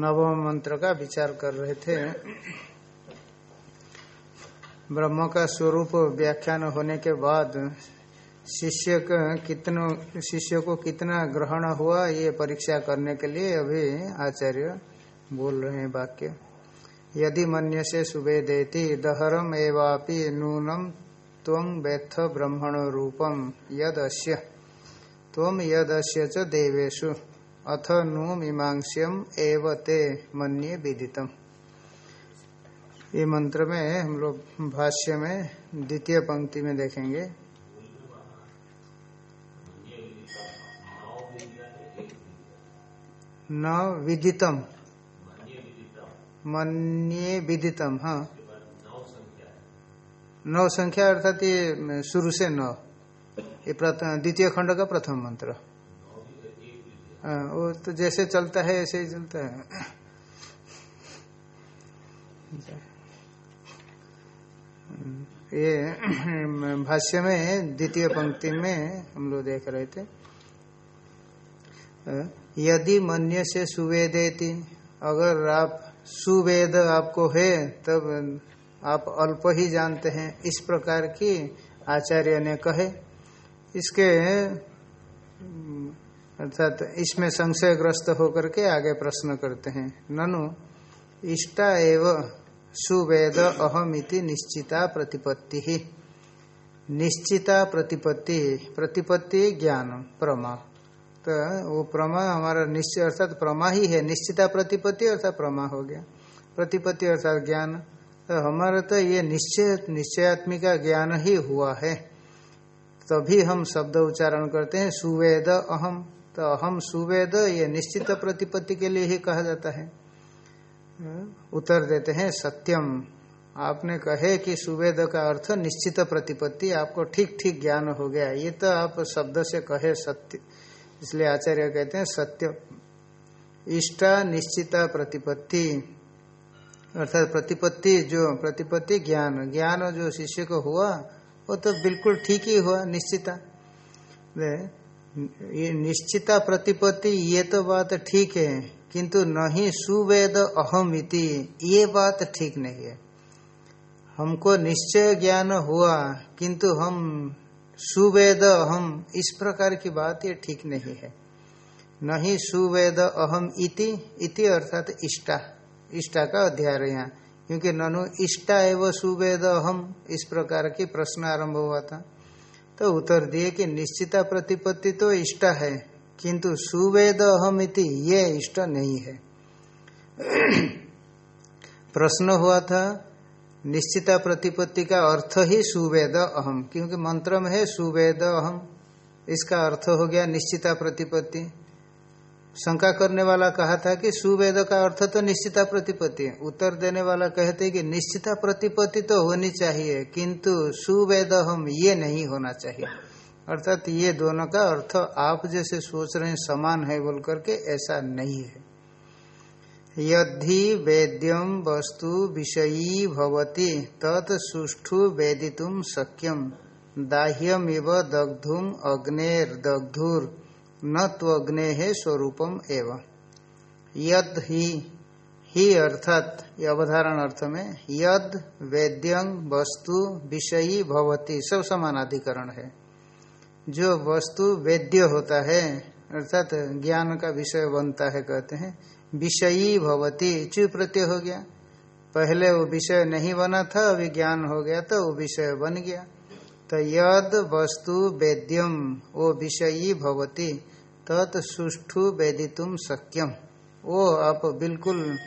नवम मंत्र का विचार कर रहे थे। ब्रह्म का स्वरूप व्याख्यान होने के बाद शिष्य कितनों, शिष्य को कितना ग्रहण हुआ, ये परीक्षा करने के लिए अभी आचार्य बोल रहे हैं वाक्य। यदि मन्य से सुवेदेति दहरम एवापि नूनम तम वेत्थ ब्रह्मण रूपम यदस्य। तम यदस्य च देवेशु अथ नु मीमांस्यम एव ते मन्ये विदितम। ये मंत्र में हम लोग भाष्य में द्वितीय पंक्ति में देखेंगे। न विदितम। मन्ये विदितम हाँ। नौ संख्या अर्थात ये शुरू से नौ। ये द्वितीय खंड का प्रथम मंत्र। हाँ वो तो जैसे चलता है, ऐसे ही चलता है। ये भाष्य में, द्वितीय पंक्ति में हम लोग देख रहे थे। यदि मन्य से सुवेदेति, अगर आप सुवेद आपको है, तब आप अल्प ही जानते हैं। इस प्रकार की आचार्य ने कहे। इसके अर्थात इसमें संशयग्रस्त होकर के आगे प्रश्न करते हैं। ननु, इष्टा एवं सुवेद अहमिति निश्चिता प्रतिपत्ति। ही निश्चिता प्रतिपत्ति प्रतिपत्ति ज्ञान, प्रमा। तो वो प्रमा हमारा निश्चय, अर्थात प्रमा ही है। निश्चिता प्रतिपत्ति अर्थात प्रमा हो गया। प्रतिपत्ति अर्थात ज्ञान। तो हमारा तो ये निश्चय, निश्चयात्मिका ज्ञान ही हुआ है। तभी हम शब्द उच्चारण करते हैं, सुवेद अहम। तो अहम सुवेद ये निश्चित प्रतिपत्ति के लिए ही कहा जाता है। उत्तर देते हैं, सत्यम। आपने कहे कि सुवेद का अर्थ निश्चित प्रतिपत्ति, आपको ठीक ठीक ज्ञान हो गया। ये तो आप शब्द से कहे सत्य, इसलिए आचार्य कहते हैं सत्य इष्टा निश्चिता प्रतिपत्ति, अर्थात प्रतिपत्ति जो, प्रतिपत्ति ज्ञान। ज्ञान जो शिष्य को हुआ, वो तो बिल्कुल ठीक ही हुआ, निश्चिता। ये निश्चिता प्रतिपत्ति, ये तो बात ठीक है, किंतु नहीं सुवेद अहम इति ये बात ठीक नहीं है। हमको निश्चय ज्ञान हुआ, किंतु हम सुवेद अहम, इस प्रकार की बात ये ठीक नहीं है। नहीं सुवेद अहम इति इति अर्थात इष्टा इष्टा का अध्याय यहाँ, क्योंकि ननु इष्टा एवं सुवेद अहम, इस प्रकार की प्रश्न आरंभ हुआ था। तो उत्तर दिए कि निश्चिता प्रतिपत्ति तो इष्ट है, किंतु सुवेद अहम इति ये इष्ट नहीं है। प्रश्न हुआ था, निश्चिता प्रतिपत्ति का अर्थ ही सुवेद अहम, क्योंकि मंत्र में है सुवेद अहम, इसका अर्थ हो गया निश्चिता प्रतिपत्ति। शंका करने वाला कहा था कि सुवेद का अर्थ तो निश्चिता प्रतिपत्ति उत्तर देने वाला कहते कि निश्चिता प्रतिपत्ति तो होनी चाहिए, किंतु सुवेद हम ये नहीं होना चाहिए। अर्थात ये दोनों का अर्थ आप जैसे सोच रहे हैं, समान है बोल करके ऐसा नहीं है। यदि वेद्यम वस्तु विषयी भवती, तत् सुष्ठु वेदितुम शक्यम दाह्यमिव दग्धुम अग्नेर न त्वग्ने है स्वरूपम एवं। यद ही ही अर्थात अवधारण अर्थ में, यद वेद्यं वस्तु विषयी भवती, सब समानाधिकरण है। जो वस्तु वेद्य होता है, अर्थात ज्ञान का विषय बनता है कहते हैं, विषयी भवती, चु प्रत्यय हो गया। पहले वो विषय नहीं बना था, अभी ज्ञान हो गया तो वो विषय बन गया। तो यद वस्तु वेद्यम वो विषयी भवती तत् सुष्ठु वेदितुम सक्यम वो आप बिल्कुल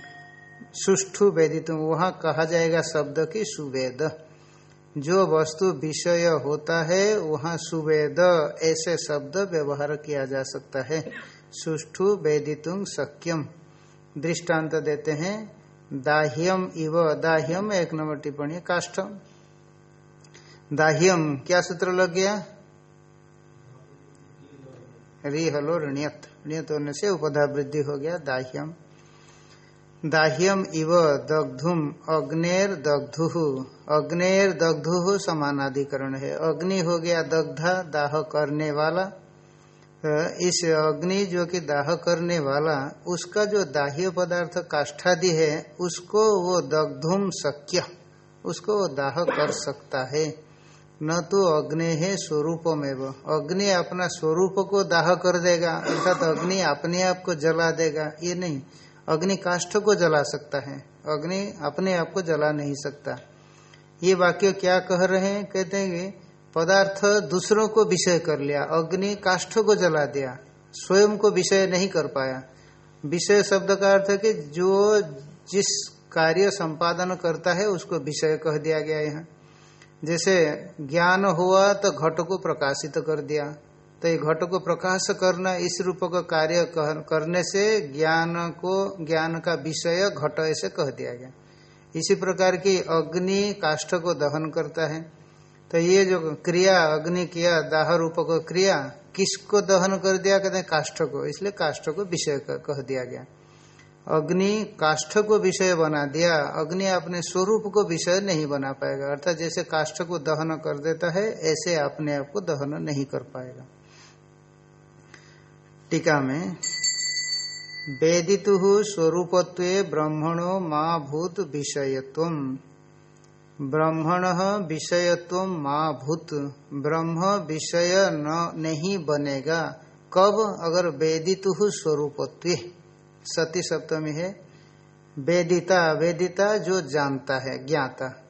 सुष्ठु वेदितुम वहाँ कहा जाएगा शब्द की सुवेद। जो वस्तु विषय होता है, वहाँ सुवेद ऐसे शब्द व्यवहार किया जा सकता है। सुष्ठु वेदितुम सक्यम दृष्टांत देते हैं। दाह्यम इव। दाह्यम एक नंबर टिप्पणी, काष्ठम। दाह्यम, क्या सूत्र लग गया? री हलो ऋणियत। ऋणियत होने से उपधा वृद्धि हो गया, दाह्यम। दाह्यम इव दग्धुम, अग्नेर दग्धु। अग्नेर दग्धु समानाधिकरण है। अग्नि हो गया दग्धा, दाह करने वाला। तो इस अग्नि जो कि दाह करने वाला, उसका जो दाह्य पदार्थ काष्ठादि है, उसको वो दग्धुम शक्य उसको वो दाह कर सकता है। न तो अग्नि है स्वरूपमें अग्नि अपना स्वरूप को दाह कर देगा, अर्थात अग्नि अपने आप को जला देगा। ये नहीं, अग्नि काष्ठ को जला सकता है। अग्नि अपने आप को जला नहीं सकता। ये वाक्य क्या कह रहे हैं? कहते हैं पदार्थ दूसरों को विषय कर लिया, अग्नि काष्ठ को जला दिया, स्वयं को विषय नहीं कर पाया। विषय शब्द का अर्थ है कि जो जिस कार्य संपादन करता है, उसको विषय कह दिया गया यहाँ जैसे ज्ञान हुआ तो घट को प्रकाशित कर दिया। तो ये घट को प्रकाश करना इस रूप का कार्य करने से ज्ञान को, ज्ञान का विषय घट ऐसे कह दिया गया। इसी प्रकार की अग्नि काष्ठ को दहन करता है। तो ये जो क्रिया, अग्नि किया, दाह रूप को क्रिया, किसको दहन कर दिया? कहते हैं काष्ठ को। इसलिए काष्ठ को विषय कह दिया गया। अग्नि काष्ठ को विषय बना दिया। अग्नि अपने स्वरूप को विषय नहीं बना पाएगा। अर्थात जैसे काष्ठ को दहन कर देता है, ऐसे अपने आप को दहन नहीं कर पाएगा। टीका में, वेदितु स्वरूपत्व ब्रह्मणो माँ भूत विषयत्व। ब्रह्मण विषयत्व माँ भूत। ब्रह्म विषय न नहीं बनेगा। कब? अगर वेदितु स्वरूपत्व। सती सप्तमी है। वेदिता वेदिता जो जानता है, ज्ञाता।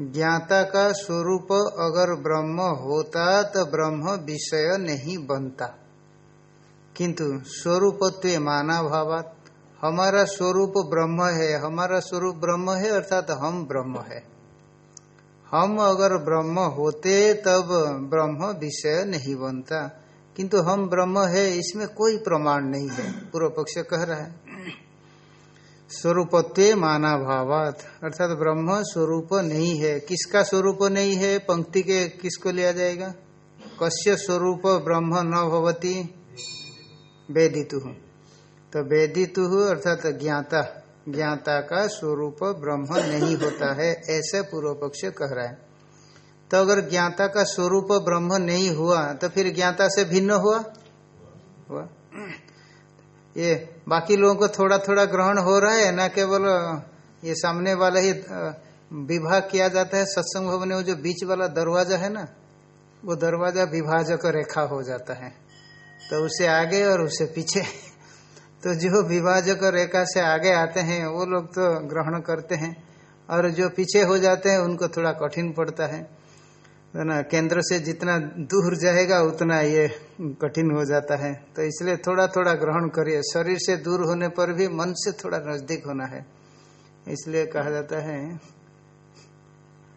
ज्ञाता का स्वरूप अगर ब्रह्म होता तो ब्रह्म विषय नहीं बनता। किंतु स्वरूपत्व माना भावात हमारा स्वरूप ब्रह्म है, हमारा स्वरूप ब्रह्म है, अर्थात हम ब्रह्म है। हम अगर ब्रह्म होते तब ब्रह्म विषय नहीं बनता। किंतु हम ब्रह्म है, इसमें कोई प्रमाण नहीं है, पूर्व पक्ष कह रहा है। स्वरूपत्व माना भावात अर्थात ब्रह्म स्वरूप नहीं है। किसका स्वरूप नहीं है? पंक्ति के किसको लिया जाएगा? कस्य स्वरूप ब्रह्म न भवती? वेदितु। तो वेदितु अर्थात ज्ञाता ज्ञाता का स्वरूप ब्रह्म नहीं होता है, ऐसे पूर्व पक्ष कह रहा है। तो अगर ज्ञाता का स्वरूप ब्रह्म नहीं हुआ तो फिर ज्ञाता से भिन्न हुआ? हुआ। ये बाकी लोगों को थोड़ा थोड़ा ग्रहण हो रहा है, ना केवल ये सामने वाला ही विभाग किया जाता है, सत्संग भवन में जो बीच वाला दरवाज़ा है ना, वो दरवाज़ा विभाजक रेखा हो जाता है। तो उसे आगे और उसे पीछे। तो जो विभाजक रेखा से आगे आते हैं, वो लोग तो ग्रहण करते हैं, और जो पीछे हो जाते हैं, उनको थोड़ा कठिन पड़ता है। तो ना, केंद्र से जितना दूर जाएगा, उतना ये कठिन हो जाता है। तो इसलिए थोड़ा थोड़ा ग्रहण करिए। शरीर से दूर होने पर भी मन से थोड़ा नज़दीक होना है। इसलिए कहा जाता है,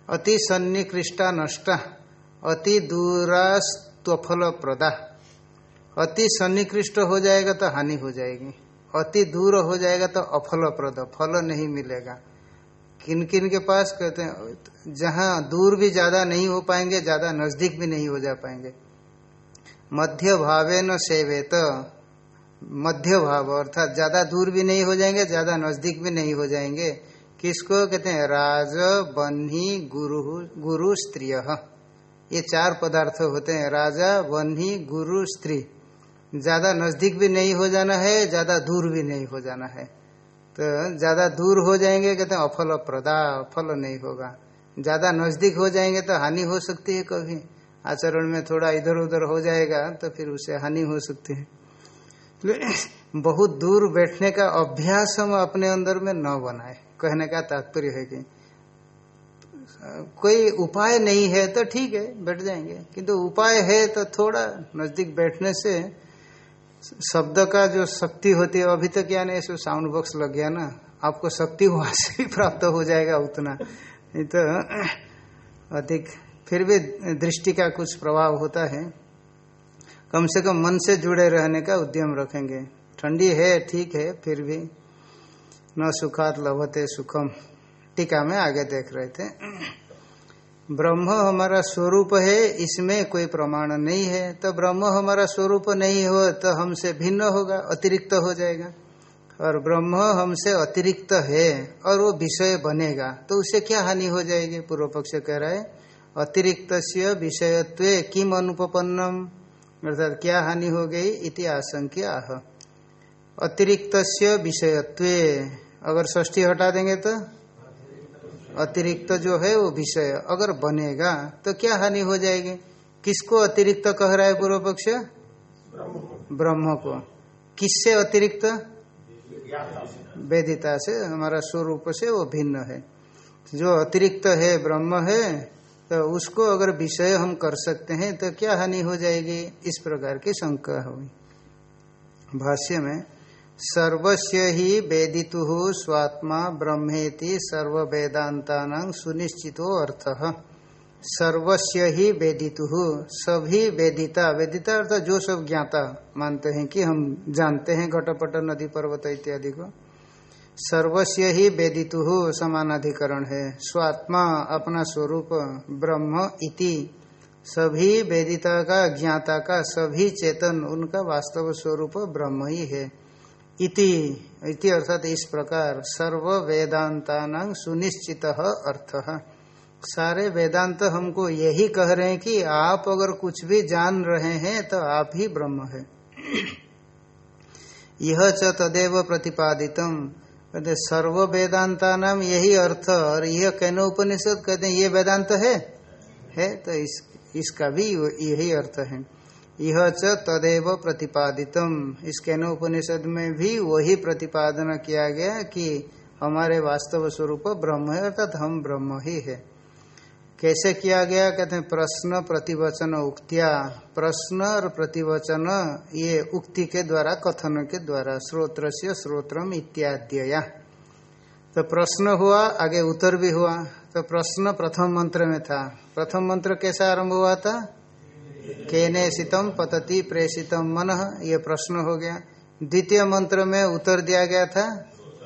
अति सन्निकृष्टा नष्टा, अति दूरास्तफल प्रदा अति सन्निकृष्ट हो जाएगा तो हानि हो जाएगी। अति दूर हो जाएगा तो अफल प्रद फल नहीं मिलेगा। किन किन के पास कहते हैं, जहाँ दूर भी ज़्यादा नहीं हो पाएँगे, ज़्यादा नज़दीक भी नहीं हो जा पाएँगे। मध्य भावे न सेवेत मध्य भाव अर्थात ज़्यादा दूर भी नहीं हो जाएँगे, ज़्यादा नज़दीक भी नहीं हो जाएँगे। किसको कहते हैं, राज, बन्ही, गुरु गुरु, स्त्रिय। ये चार पदार्थ होते हैं, राजा, बन्ही, गुरु, स्त्री। ज़्यादा नज़दीक भी नहीं हो जाना है, ज़्यादा दूर भी नहीं हो जाना है। तो ज़्यादा दूर हो जाएँगे, कहते हैं, अफल प्रदा फल नहीं होगा। ज़्यादा नज़दीक हो जाएँगे तो हानि हो सकती है कभी। आचरण में थोड़ा इधर उधर हो जाएगा तो फिर उसे हानि हो सकती है। तो बहुत दूर बैठने का अभ्यास हम अपने अंदर में न बनाए। कहने का तात्पर्य है कि, कोई उपाय नहीं है तो ठीक है, बैठ जाएँगे। किंतु उपाय है तो थोड़ा नज़दीक बैठने से शब्द का जो शक्ति होती है, अभी तक क्या नहीं सो साउंड बॉक्स लग गया ना, आपको शक्ति वहाँ से भी प्राप्त हो जाएगा उतना। नहीं तो अधिक, फिर भी दृष्टि का कुछ प्रभाव होता है। कम से कम मन से जुड़े रहने का उद्यम रखेंगे। ठंडी है, ठीक है, फिर भी। न सुखात लभते सुखम। टीका में आगे देख रहे थे। ब्रह्म हमारा स्वरूप है, इसमें कोई प्रमाण नहीं है। तो ब्रह्म हमारा स्वरूप नहीं हो तो हमसे भिन्न होगा, अतिरिक्त हो जाएगा। और ब्रह्म हमसे अतिरिक्त है, और वो विषय बनेगा तो उससे क्या हानि हो जाएगी? पूर्व पक्ष कह रहा है अतिरिक्त विषयत्व किम अनुपन्नम अर्थात क्या हानि हो गई? इति आशंक्य आह। अतिरिक्त विषयत्व, अगर ष्ठी हटा देंगे तो? अतिरिक्त जो है वो विषय अगर बनेगा तो क्या हानि हो जाएगी? किसको अतिरिक्त कह रहा है पूर्व पक्ष ब्रह्म को। किससे अतिरिक्त? वेदिता से। हमारा स्वरूप से वो भिन्न है। जो अतिरिक्त है, ब्रह्म है तो उसको अगर विषय हम कर सकते हैं तो क्या हानि हो जाएगी? इस प्रकार की शंका हुई। भाष्य में सर्वस्य ही वेदितु स्वात्मा ब्रह्मेति सर्व वेदांता सुनिश्चितो अर्थ। सर्वस्य ही वेदितु, सभी वेदिता वेदिता अर्थात जो सब ज्ञाता, मानते हैं कि हम जानते हैं घटपट, नदी पर्वत इत्यादि को। सर्वस्य ही वेदितु समानाधिकरण है। स्वात्मा अपना स्वरूप, ब्रह्म इति। सभी वेदिता का, ज्ञाता का, सभी चेतन, उनका वास्तव स्वरूप ब्रह्म ही है। इति इति अर्थात इस प्रकार सर्व वेदांता सुनिश्चित अर्थ। सारे वेदांत हमको यही कह रहे हैं कि आप अगर कुछ भी जान रहे हैं तो आप ही ब्रह्म है। यह च तदेव प्रतिपादितम। कहते सर्व वेदांता नाम यही अर्थ, और यह कहने उपनिषद कहते हैं, ये वेदांत है? है तो इस, इसका भी यही अर्थ है। यह च तदेव प्रतिपादितम। इस कहने उपनिषद में भी वही प्रतिपादन किया गया कि हमारे वास्तव स्वरूप ब्रह्म है, अर्थात हम ब्रह्म ही है। कैसे किया गया? कहते हैं, प्रश्न प्रतिवचन उक्तिया। प्रश्न और प्रतिवचन, ये उक्ति के द्वारा, कथन के द्वारा स्रोत्र से श्रोत्रम इत्याद्य तो प्रश्न हुआ, आगे उत्तर भी हुआ। तो प्रश्न प्रथम मंत्र में था। प्रथम मंत्र कैसा आरंभ हुआ था? केने शीतम पतति प्रेषितम मन, ये प्रश्न हो गया। द्वितीय मंत्र में उत्तर दिया गया था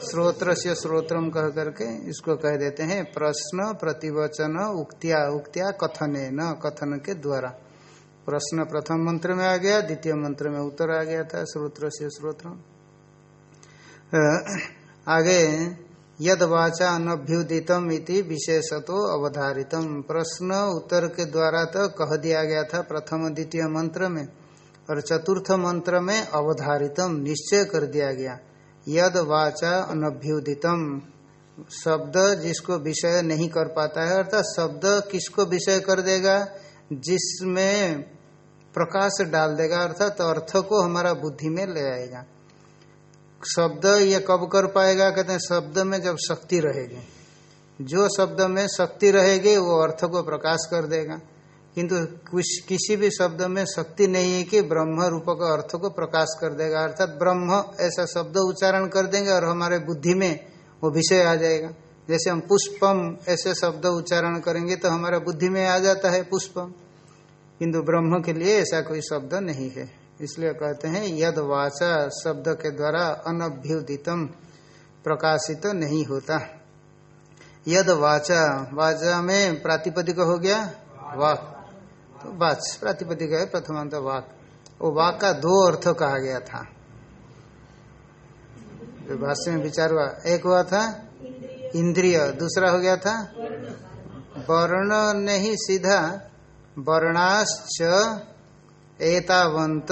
स्रोत्र से श्रोत्रम कह करके, इसको कह देते हैं, प्रश्न प्रतिवचन उक्तिया उक्तिया कथन न कथन के द्वारा। प्रश्न प्रथम मंत्र में आ गया, द्वितीय मंत्र में उत्तर आ गया था स्रोत्र से स्रोत्र आगे यद वाचा अनभ्युदितम इति विशेषतो अवधारितम। प्रश्न उत्तर के द्वारा तो कह दिया गया था प्रथम द्वितीय मंत्र में और चतुर्थ मंत्र में अवधारितम निश्चय कर दिया गया। यद वाचा अनभ्युदितम। शब्द जिसको विषय नहीं कर पाता है अर्थात शब्द किसको विषय कर देगा? जिसमें प्रकाश डाल देगा अर्थात अर्थ को हमारा बुद्धि में ले आएगा। शब्द ये कब कर पाएगा? कहते हैं, शब्द में जब शक्ति रहेगी। जो शब्द में शक्ति रहेगी, वो अर्थ को प्रकाश कर देगा। किंतु कुछ किसी भी शब्द में शक्ति नहीं है कि ब्रह्म रूप का अर्थ को प्रकाश कर देगा। अर्थात ब्रह्म ऐसा शब्द उच्चारण कर देंगे और हमारे बुद्धि में वो विषय आ जाएगा। जैसे हम पुष्पम ऐसे शब्द उच्चारण करेंगे तो हमारा बुद्धि में आ जाता है पुष्पम। किंतु ब्रह्म के लिए ऐसा कोई शब्द नहीं है। इसलिए कहते हैं यद वाचा शब्द के द्वारा अनभ्युदितम प्रकाशित तो नहीं होता। यद वाचा वाचा में प्रातिपदिक हो गया? वाक। तो वाच, प्रातिपदिक है, प्रथमांत वाक। वो वाक का दो अर्थ कहा गया था। जो भाष्य में विचार हुआ, एक हुआ था इंद्रिय, दूसरा हो गया था वर्ण नहीं सीधा, वर्णाश्च एतावंत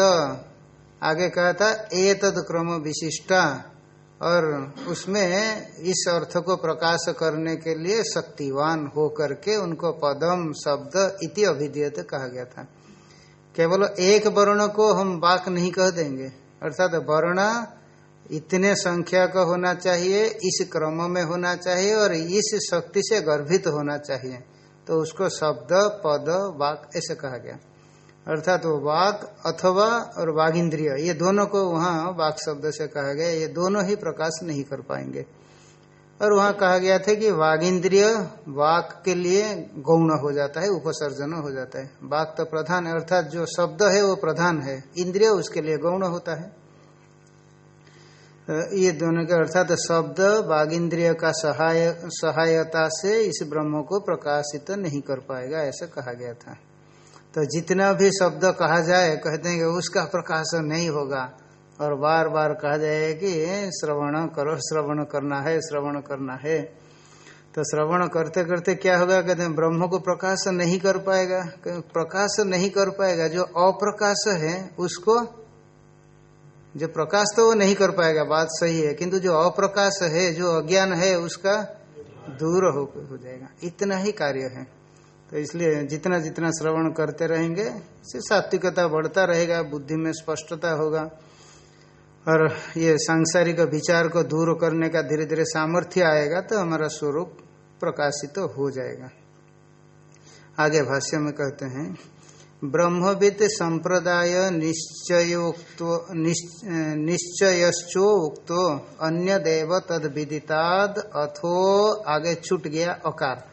आगे कहा था, एतद क्रम विशिष्टा। और उसमें इस अर्थ को प्रकाश करने के लिए शक्तिवान हो करके उनको पदम, शब्द इति अभिधेयत कहा गया था। केवल एक वर्ण को हम वाक नहीं कह देंगे। अर्थात वर्ण इतने संख्या का होना चाहिए, इस क्रम में होना चाहिए और इस शक्ति से गर्भित होना चाहिए। तो उसको शब्द, पद, वाक ऐसे कहा गया। अर्थात वो वाक अथवा और वाघ इंद्रिय ये दोनों को वहाँ वाक शब्द से कहा गया, ये दोनों ही प्रकाश नहीं कर पाएँगे। और वहाँ कहा गया था कि वाघ इंद्रिय वाक के लिए गौण हो जाता है, उपसर्जन हो जाता है। वाक तो प्रधान है, अर्थात जो शब्द है वो प्रधान है, इंद्रिय उसके लिए गौण होता है। ये दोनों के अर्थात शब्द वाघ इंद्रिय का सहाय, सहायता से इस ब्रह्म को प्रकाशित नहीं कर पाएगा, ऐसा कहा गया था। तो जितना भी शब्द कहा जाए कहते हैं कि उसका प्रकाशन नहीं होगा। और बार बार कहा जाए कि श्रवण करो श्रवण करना है श्रवण करना है। तो श्रवण करते करते क्या होगा? कहते हैं ब्रह्म को प्रकाश नहीं कर पाएगा। प्रकाश नहीं कर पाएगा। जो अप्रकाश है उसको जो प्रकाश तो वो नहीं कर पाएगा बात सही है। किंतु जो अप्रकाश है जो अज्ञान है उसका दूर हो, हो जाएगा। इतना ही कार्य है। तो इसलिए जितना जितना श्रवण करते रहेंगे से सात्विकता बढ़ता रहेगा, बुद्धि में स्पष्टता होगा। और ये सांसारिक विचार को दूर करने का धीरे धीरे सामर्थ्य आएगा तो हमारा स्वरूप प्रकाशित तो हो जाएगा। आगे भाष्य में कहते हैं, ब्रह्मविद संप्रदाय निश्चयोक्त निश्चयश्चो उक्तो अन्य देव तद विदिताद अथो आगे छूट गया अकार।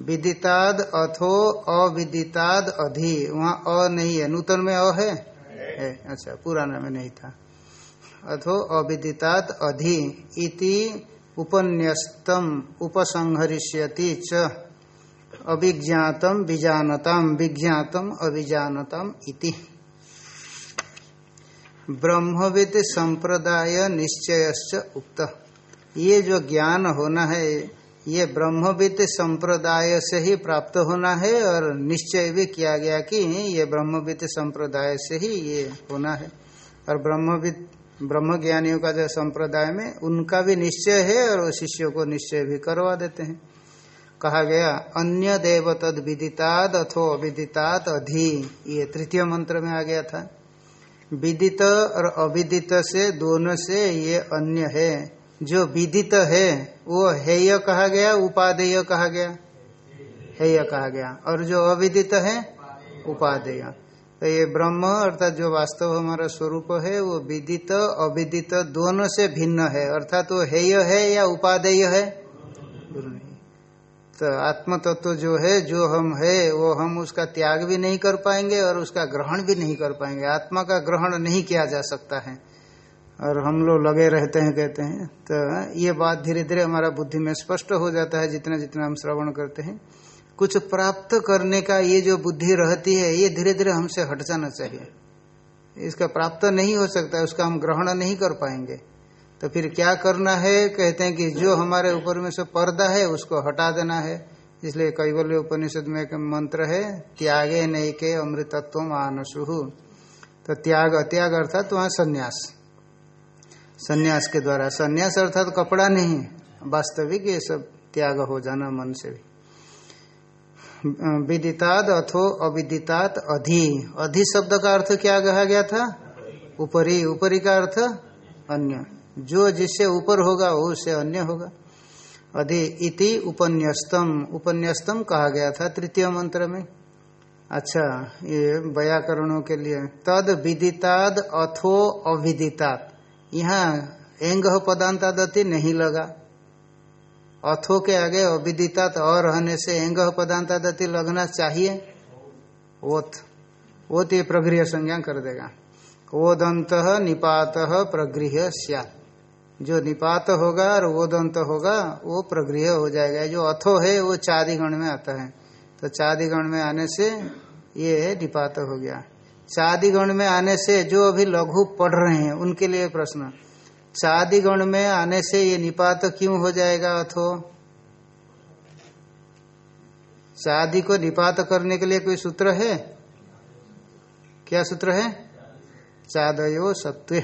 विदिताद अथो अविदिताद अधि। वहाँ अ नहीं है। नूतन में अ है, है। अच्छा पुराना में नहीं था। अथो अविदितात अधि। इति उपन्यस्तम उपसंहरिष्यति च। अभिज्ञातम विजानतम विज्ञातम अभिजानतम इति। ब्रह्मविद संप्रदाय निश्चयश्च उक्त। ये जो ज्ञान होना है ये ब्रह्मविद संप्रदाय से ही प्राप्त होना है और निश्चय भी किया गया कि ये ब्रह्मविद संप्रदाय से ही ये होना है। और ब्रह्मविद ब्रह्म ज्ञानियों का जो संप्रदाय में, उनका भी निश्चय है और वो शिष्यों को निश्चय भी करवा देते हैं। कहा गया, अन्य देव तद विदिताद अथो अविदितात अधि। ये तृतीय मंत्र में आ गया था। विदित और अविदित से, दोनों से ये अन्य है। जो विदित है वो हेय कहा गया, उपादेय कहा गया। हेय कहा गया। और जो अविदित है, उपादेय। तो ये ब्रह्म अर्थात जो वास्तव हमारा स्वरूप है, वो विदित, अविदित दोनों से भिन्न है। अर्थात वो हेय है या उपादेय है? तो आत्म तत्व तो जो है, जो हम है, वो हम उसका त्याग भी नहीं कर पाएँगे और उसका ग्रहण भी नहीं कर पाएँगे। आत्मा का ग्रहण नहीं किया जा सकता है। और हम लोग लगे रहते हैं, कहते हैं। तो ये बात धीरे धीरे हमारा बुद्धि में स्पष्ट हो जाता है, जितना जितना हम श्रवण करते हैं। कुछ प्राप्त करने का ये जो बुद्धि रहती है, ये धीरे धीरे हमसे हट जाना चाहिए। इसका प्राप्त नहीं हो सकता, उसका हम ग्रहण नहीं कर पाएँगे। तो फिर क्या करना है? कहते हैं कि जो हमारे ऊपर में से पर्दा है, उसको हटा देना है। इसलिए कैवल्य उपनिषद में एक मंत्र है, त्यागे नहीं के अमृतत्व मानसु तो त्याग अत्याग अर्थात वहाँ संन्यास। संन्यास के द्वारा। संन्यास अर्थात कपड़ा नहीं, वास्तविक ये सब त्याग हो जाना मन से भी। विदिताद अथो अविदितात अधि। अधि शब्द का अर्थ क्या कहा गया था? ऊपरी। ऊपरी का अर्थ अन्य। जो जिससे ऊपर होगा वो उससे अन्य होगा। अधि इति उपन्यस्तम। उपन्यस्तम कहा गया था तृतीय मंत्र में। अच्छा ये व्याकरणों के लिए। तद विदिताद अथो अविदितात। यहाँ एंग पदांतादति नहीं लगा। अथो के आगे अविदिता तो और रहने से एंग पदांता दति लगना चाहिए। ओथ ओत ये प्रगृह संज्ञा कर देगा। ओदंत निपात प्रगृह जो निपात होगा और ओदंत होगा, वो प्रगृह हो जाएगा। जो अथो है, वो चादिगण में आता है। तो चादिगण में आने से ये निपात हो गया। चादिगण में आने से जो अभी लघु पढ़ रहे हैं, उनके लिए प्रश्न। चादी गण में आने से ये निपात क्यों हो जाएगा अथो? शादी को निपात करने के लिए कोई सूत्र है? क्या सूत्र है? चादयो सत्व।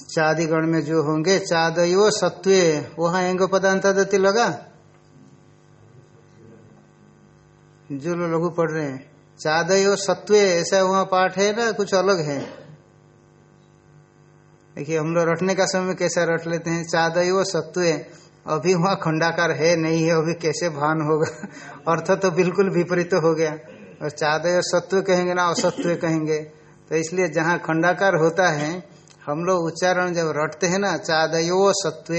चादिगण में जो होंगे चादयो सत्व, वहाँ एंग पदांतादति लगा? जो लोग लघु पढ़ रहे हैं। चादयो सत्व, ऐसा वहाँ पाठ है ना, कुछ अलग है। देखिए, हम लोग रटने का समय कैसा रट लेते हैं? चादय सत्व, अभी वहाँ खंडाकार है नहीं है, अभी कैसे भान होगा? अर्थ तो बिल्कुल विपरीत हो गया। और चादय सत्व कहेंगे ना, असत्व कहेंगे। तो इसलिए जहाँ खंडाकार होता है, हम लोग उच्चारण जब रटते हैं ना, चादयो सत्व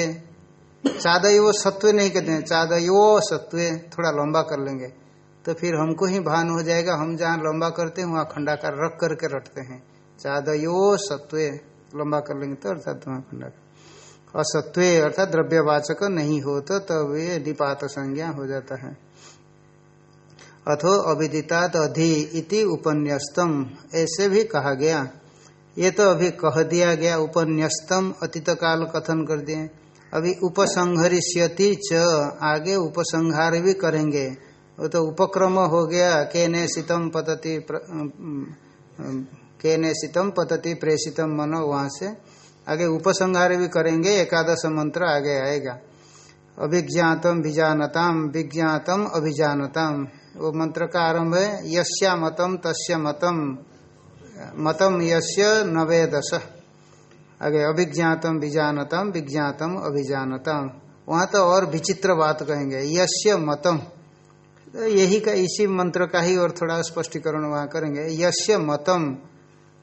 चादयो सत्व नहीं कहते हैं, चादयो सत्व, थोड़ा लंबा कर लेंगे। तो फिर हमको ही भान हो जाएगा। हम जहाँ लंबा करते हैं, वहाँ खंडाकार रख करके रटते हैं। चादयो सत्व, लंबा कर लेंगे तो अर्थात खंडक असत्व अर्थात द्रव्यवाचक नहीं हो तो तब ये निपात संज्ञा हो जाता है। अथो अविदितात अधि इति उपन्यस्तम, ऐसे भी कहा गया। ये तो अभी कह दिया गया, उपन्यस्तम, अतीत काल कथन कर दिए। अभी उपसंहरिष्यति च, आगे उपसंहार भी करेंगे। वो तो उपक्रम हो गया, केने शीतम पतति केने शीतम पतति प्रेषितम मनो वहाँ से। आगे उपसंहार भी करेंगे, एकादश मंत्र आगे आएगा। अभिज्ञातम विजानताम, विज्ञातम अभिजानताम। वो मंत्र का आरंभ है यश्या मतम तस्य मतम मतम यश्य नवे दश आगे अभिज्ञातम विजानतम, विज्ञातम अभिजानतम। वहाँ तो और विचित्र बात कहेंगे यश्य मतम तो यही का इसी मंत्र का ही और थोड़ा स्पष्टीकरण वहाँ करेंगे। यश्य मतम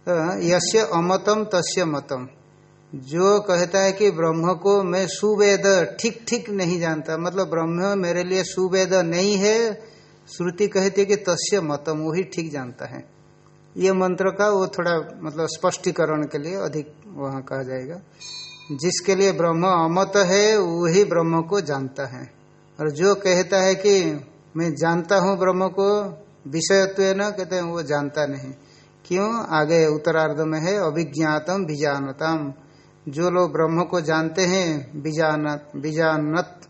तो यश्य अमतम तस्य मतम जो कहता है कि ब्रह्म को मैं सुवेद ठीक ठीक नहीं जानता मतलब ब्रह्म मेरे लिए सुवेद नहीं है, श्रुति कहती है कि तस्य मतम वही ठीक जानता है। ये मंत्र का वो थोड़ा मतलब स्पष्टीकरण के लिए अधिक वहाँ कहा जाएगा। जिसके लिए ब्रह्म अमत है वही ब्रह्म को जानता है। और जो कहता है कि मैं जानता हूँ ब्रह्म को विषयत्व न कहते हैं, वो जानता नहीं। क्यों? आगे उत्तरार्ध में है, अभिज्ञातम बीजानतम। जो लोग ब्रह्म को जानते हैं, बीजानत बीजानत,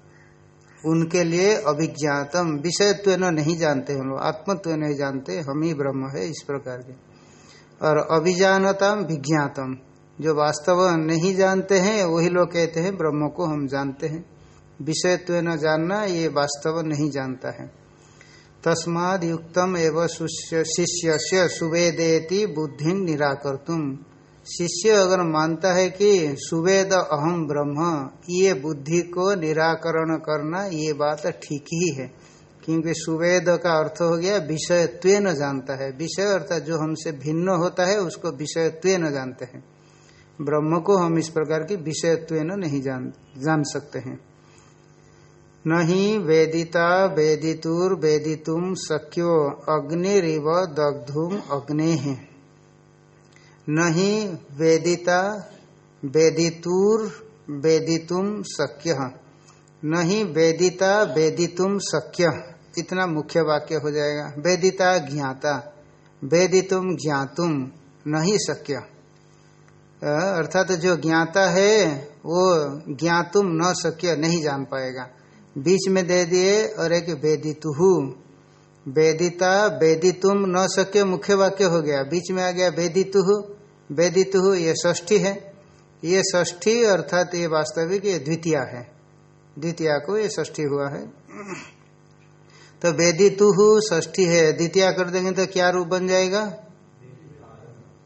उनके लिए अभिज्ञातम। विषयत्व नहीं जानते हम लोग आत्मत्व नहीं जानते, हम ही ब्रह्म है इस प्रकार के। और अभिजानतम विज्ञातम। जो वास्तव नहीं जानते हैं, वही लोग कहते हैं, ब्रह्म को हम जानते हैं। विषयत्व न जानना ये वास्तव नहीं जानता है। तस्माद युक्तम एवं शिष्य से सुवेदेति बुद्धि निराकर शिष्य अगर मानता है कि सुवेद अहम ब्रह्म, ये बुद्धि को निराकरण करना ये बात ठीक ही है। क्योंकि सुवेद का अर्थ हो गया विषयत्व न जानता है। विषय अर्थात जो हमसे भिन्न होता है, उसको विषयत्व न जानते हैं। ब्रह्म को हम इस प्रकार की विषयत्व नहीं जान जान सकते हैं। नहीं वेदिता वेदितुर वेदितुम शक्यो अग्निरिव दग्धुम अग्ने। नहीं वेदिता वेदितुर वेदितुम शक्य नहीं वेदिता वेदितुम शक्य इतना मुख्य वाक्य हो जाएगा। वेदिता ज्ञाता, वेदितुम ज्ञातुम, नहीं शक्य अर्थात तो जो ज्ञाता है, वो ज्ञातुम न शक्य नहीं जान पाएगा। बीच में दे दिए और एक वेदितु वेदिता, वेदितुम, न शक्य मुख्य वाक्य हो गया। बीच में आ गया वेदितु वेदितु ये ष्ठी है। ये ष्ठी अर्थात ये वास्तविक, ये द्वितीय है। द्वितीय को ये ष्ठी हुआ है। तो वेदितु ष्ठी है। द्वितीय कर देंगे तो क्या रूप बन जाएगा?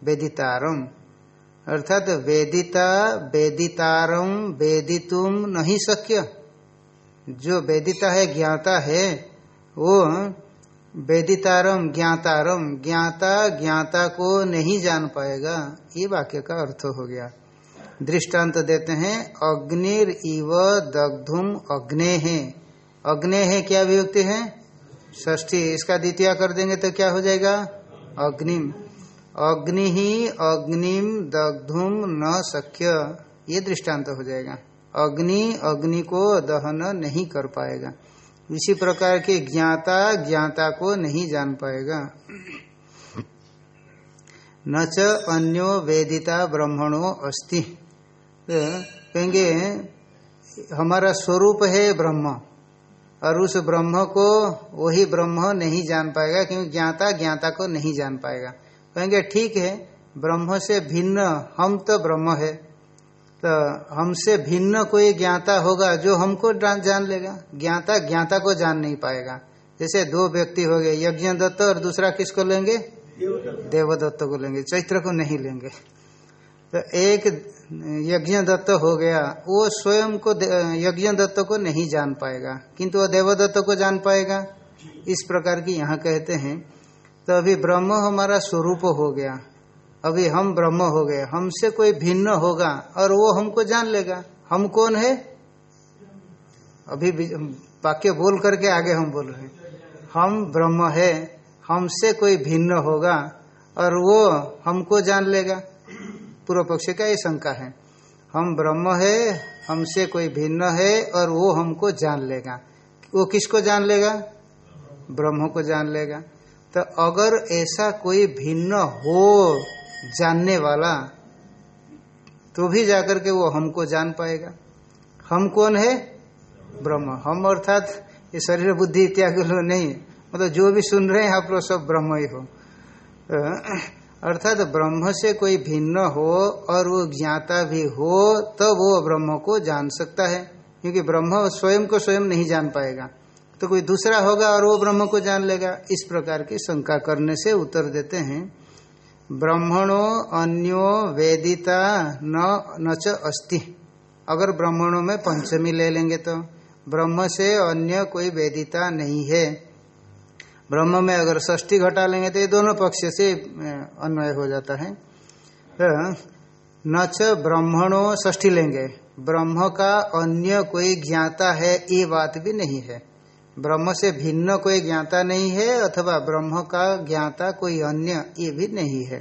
वेदितारम। अर्थात वेदिता, वेदितारम, वेदितुम, नहीं शक्य जो वेदिता है, ज्ञाता है, वो वेदितारम, ज्ञातारम, ज्ञाता ज्ञाता को नहीं जान पाएगा। ये वाक्य का अर्थ हो गया। दृष्टांत देते हैं, अग्निर इव दग्धुम अग्ने है अग्ने है क्या अभिव्यक्ति है? ष्ठी इसका द्वितीय कर देंगे तो क्या हो जाएगा? अग्निम। अग्नि ही अग्निम दग्धुम न सख्य ये दृष्टांत हो जाएगा। अग्नि अग्नि को दहन नहीं कर पाएगा। इसी प्रकार के ज्ञाता ज्ञाता को नहीं जान पाएगा। न च अन्यो वेदिता ब्रह्मणो अस्ति। कहेंगे, हमारा स्वरूप है ब्रह्म, और उस ब्रह्म को वही ब्रह्म नहीं जान पाएगा, क्योंकि ज्ञाता ज्ञाता को नहीं जान पाएगा। कहेंगे, ठीक है, ब्रह्म से भिन्न, हम तो ब्रह्म है। तो हमसे भिन्न कोई ज्ञाता होगा जो हमको जान लेगा। ज्ञाता ज्ञाता को जान नहीं पाएगा। जैसे दो व्यक्ति हो गए, यज्ञ दत्त और दूसरा किसको लेंगे? देवदत्त को लेंगे, चैत्र को नहीं लेंगे। तो एक यज्ञ दत्त हो गया, वो स्वयं को यज्ञ दत्त को नहीं जान पाएगा। किंतु वो देवदत्त को जान पाएगा। इस प्रकार की यहाँ कहते हैं। तो अभी ब्रह्म हमारा स्वरूप हो गया। अभी हम ब्रह्म हो गए, हमसे कोई भिन्न होगा और वो हमको जान लेगा। हम कौन है? अभी वाक्य बोल करके आगे हम बोल रहे हम ब्रह्म है, हमसे कोई भिन्न होगा और वो हमको जान लेगा। पूर्व पक्ष का ये शंका है। हम ब्रह्म है, हमसे कोई भिन्न है और वो हमको जान लेगा। वो किसको जान लेगा? ब्रह्म को जान लेगा। तो अगर ऐसा कोई भिन्न हो जानने वाला तो भी जाकर के वो हमको जान पाएगा। हम कौन है? ब्रह्म। हम अर्थात ये शरीर, बुद्धि इत्यादि लोग नहीं। मतलब जो भी सुन रहे हैं आप लोग सब ब्रह्म ही हो। अर्थात ब्रह्म से कोई भिन्न हो और वो ज्ञाता भी हो, तब तो वो ब्रह्म को जान सकता है। क्योंकि ब्रह्म स्वयं को स्वयं नहीं जान पाएगा। तो कोई दूसरा होगा और वो ब्रह्म को जान लेगा। इस प्रकार की शंका करने से उत्तर देते हैं। ब्रह्मणो अन्यो वेदिता न नच अस्ति। अगर ब्राह्मणों में पंचमी ले लेंगे तो। ब्रह्म से अन्य कोई वेदिता नहीं है। ब्रह्म में अगर षष्ठी घटा लेंगे तो ये दोनों पक्ष से अन्वय हो जाता है। तो न च ब्राह्मणों षष्ठी लेंगे। ब्रह्म का अन्य कोई ज्ञाता है, ये बात भी नहीं है। ब्रह्म से भिन्न कोई ज्ञाता नहीं है अथवा ब्रह्म का ज्ञाता कोई अन्य, ये भी नहीं है।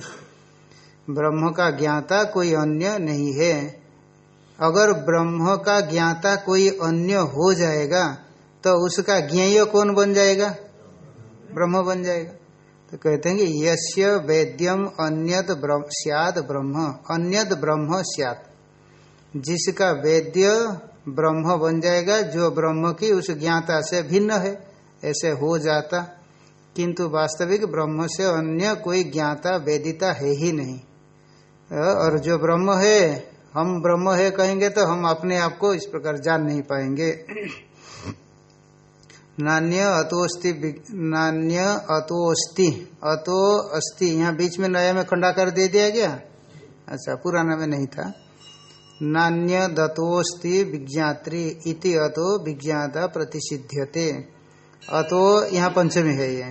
ब्रह्म का ज्ञाता कोई अन्य नहीं है। अगर ब्रह्म का ज्ञाता कोई अन्य हो जाएगा तो उसका ज्ञेय कौन बन जाएगा? ब्रह्म बन जाएगा। तो कहते हैं कि यश्य वेद्यम अन्यत सियाद ब्रह्म, अन्यत ब्रह्म सियात। जिसका वेद्य ब्रह्म बन जाएगा, जो ब्रह्म की उस ज्ञाता से भिन्न है, ऐसे हो जाता। किंतु वास्तविक ब्रह्म से अन्य कोई ज्ञाता, वेदिता है ही नहीं। और जो ब्रह्म है, हम ब्रह्म है कहेंगे तो हम अपने आप को इस प्रकार जान नहीं पाएँगे। नान्य अतोस्ति नान्य अतोस्ति अतो अस्ति यहाँ बीच में नया में खंडाकर दे दिया गया? अच्छा पुराना में नहीं था। नान्य दतोस्ति विज्ञात्री इति अतो विज्ञाता प्रतिषिध्यते। अतो यहाँ पंचमी है ये।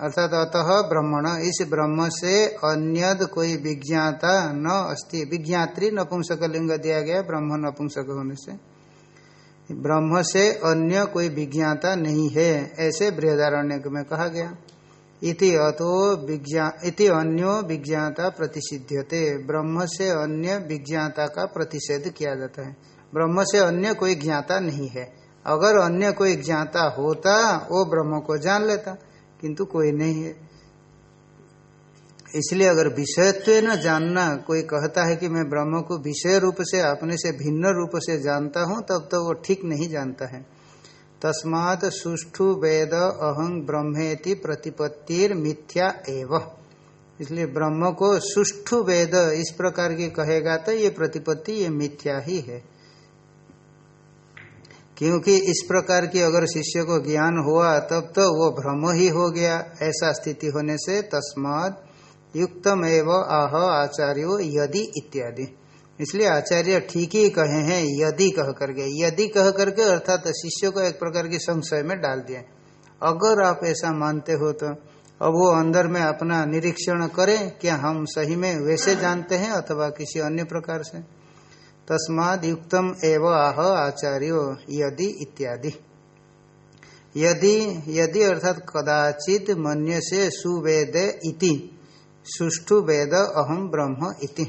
अर्थात अतः ब्रह्मण, इस ब्रह्म से अन्यद कोई विज्ञाता न अस्ति। विज्ञात्री नपुंसक लिंग दिया गया, ब्रह्म नपुंसक होने से। ब्रह्म से अन्य कोई विज्ञाता नहीं है, ऐसे बृहदारण्य में कहा गया। इति अन्यो विज्ञाता प्रतिषिध्यते। ब्रह्म से अन्य विज्ञाता का प्रतिषेध किया जाता है। ब्रह्म से अन्य कोई ज्ञाता नहीं है। अगर अन्य कोई ज्ञाता होता, वो ब्रह्म को जान लेता, किंतु कोई नहीं है। इसलिए अगर विषयत्व न जानना, कोई कहता है कि मैं ब्रह्म को विषय रूप से, अपने से भिन्न रूप से जानता हूँ, तब तो वो ठीक नहीं जानता है। तस्मात सुष्ठु वेद अहं ब्रह्मेति प्रतिपत्तिर मिथ्या एव। इसलिए ब्रह्म को सुष्ठु वेद इस प्रकार की कहेगा तो ये प्रतिपत्ति, ये मिथ्या ही है। क्योंकि इस प्रकार की अगर शिष्य को ज्ञान हुआ, तब तो वो भ्रम ही हो गया। ऐसा स्थिति होने से तस्मात युक्तम एवं आह आचार्यो यदि इत्यादि। इसलिए आचार्य ठीक ही कहे हैं, यदि कह करके। यदि कह करके, अर्थात शिष्य को एक प्रकार की संशय में डाल दिए। अगर आप ऐसा मानते हो तो अब वो अंदर में अपना निरीक्षण करें क्या हम सही में वैसे जानते हैं अथवा किसी अन्य प्रकार से। तस्माद युक्तम एवं आह आचार्यो, यदि इत्यादि। यदि यदि अर्थात कदाचित मन्य से सुवेद इति, सुष्ठु वेद अहम ब्रह्म इति।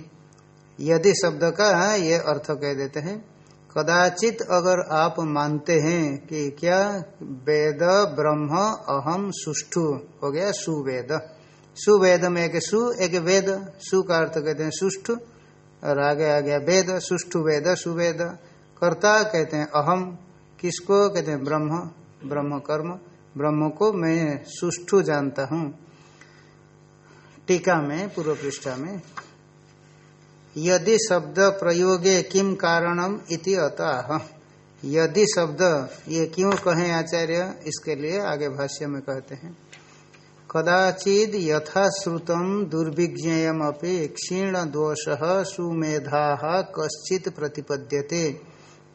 यदि शब्द का ये अर्थ कह देते हैं, कदाचित अगर आप मानते हैं कि क्या वेद ब्रह्म अहम सुष्ठु, हो गया सुवेद। सुवेद में एक सु, एक वेद, सु का अर्थ कहते हैं सुष्ठु, और आगे आ गया वेद, सुष्ठु वेद, सुवेद। कर्ता कहते हैं अहम, किसको कहते हैं ब्रह्म ब्रह्म कर्म ब्रह्म को मैं सुष्ठु जानता हूँ। टीका में पूर्व पृष्ठा में यदि शब्द प्रयोगे किम कारणम इति अतः। यदि शब्द, ये क्यों कहें आचार्य? इसके लिए आगे भाष्य में कहते हैं। कदाचिद यथाश्रुतम दुर्विज्ञेयम अपनी क्षीण दोष सुमेधा कश्चित प्रतिपद्यते।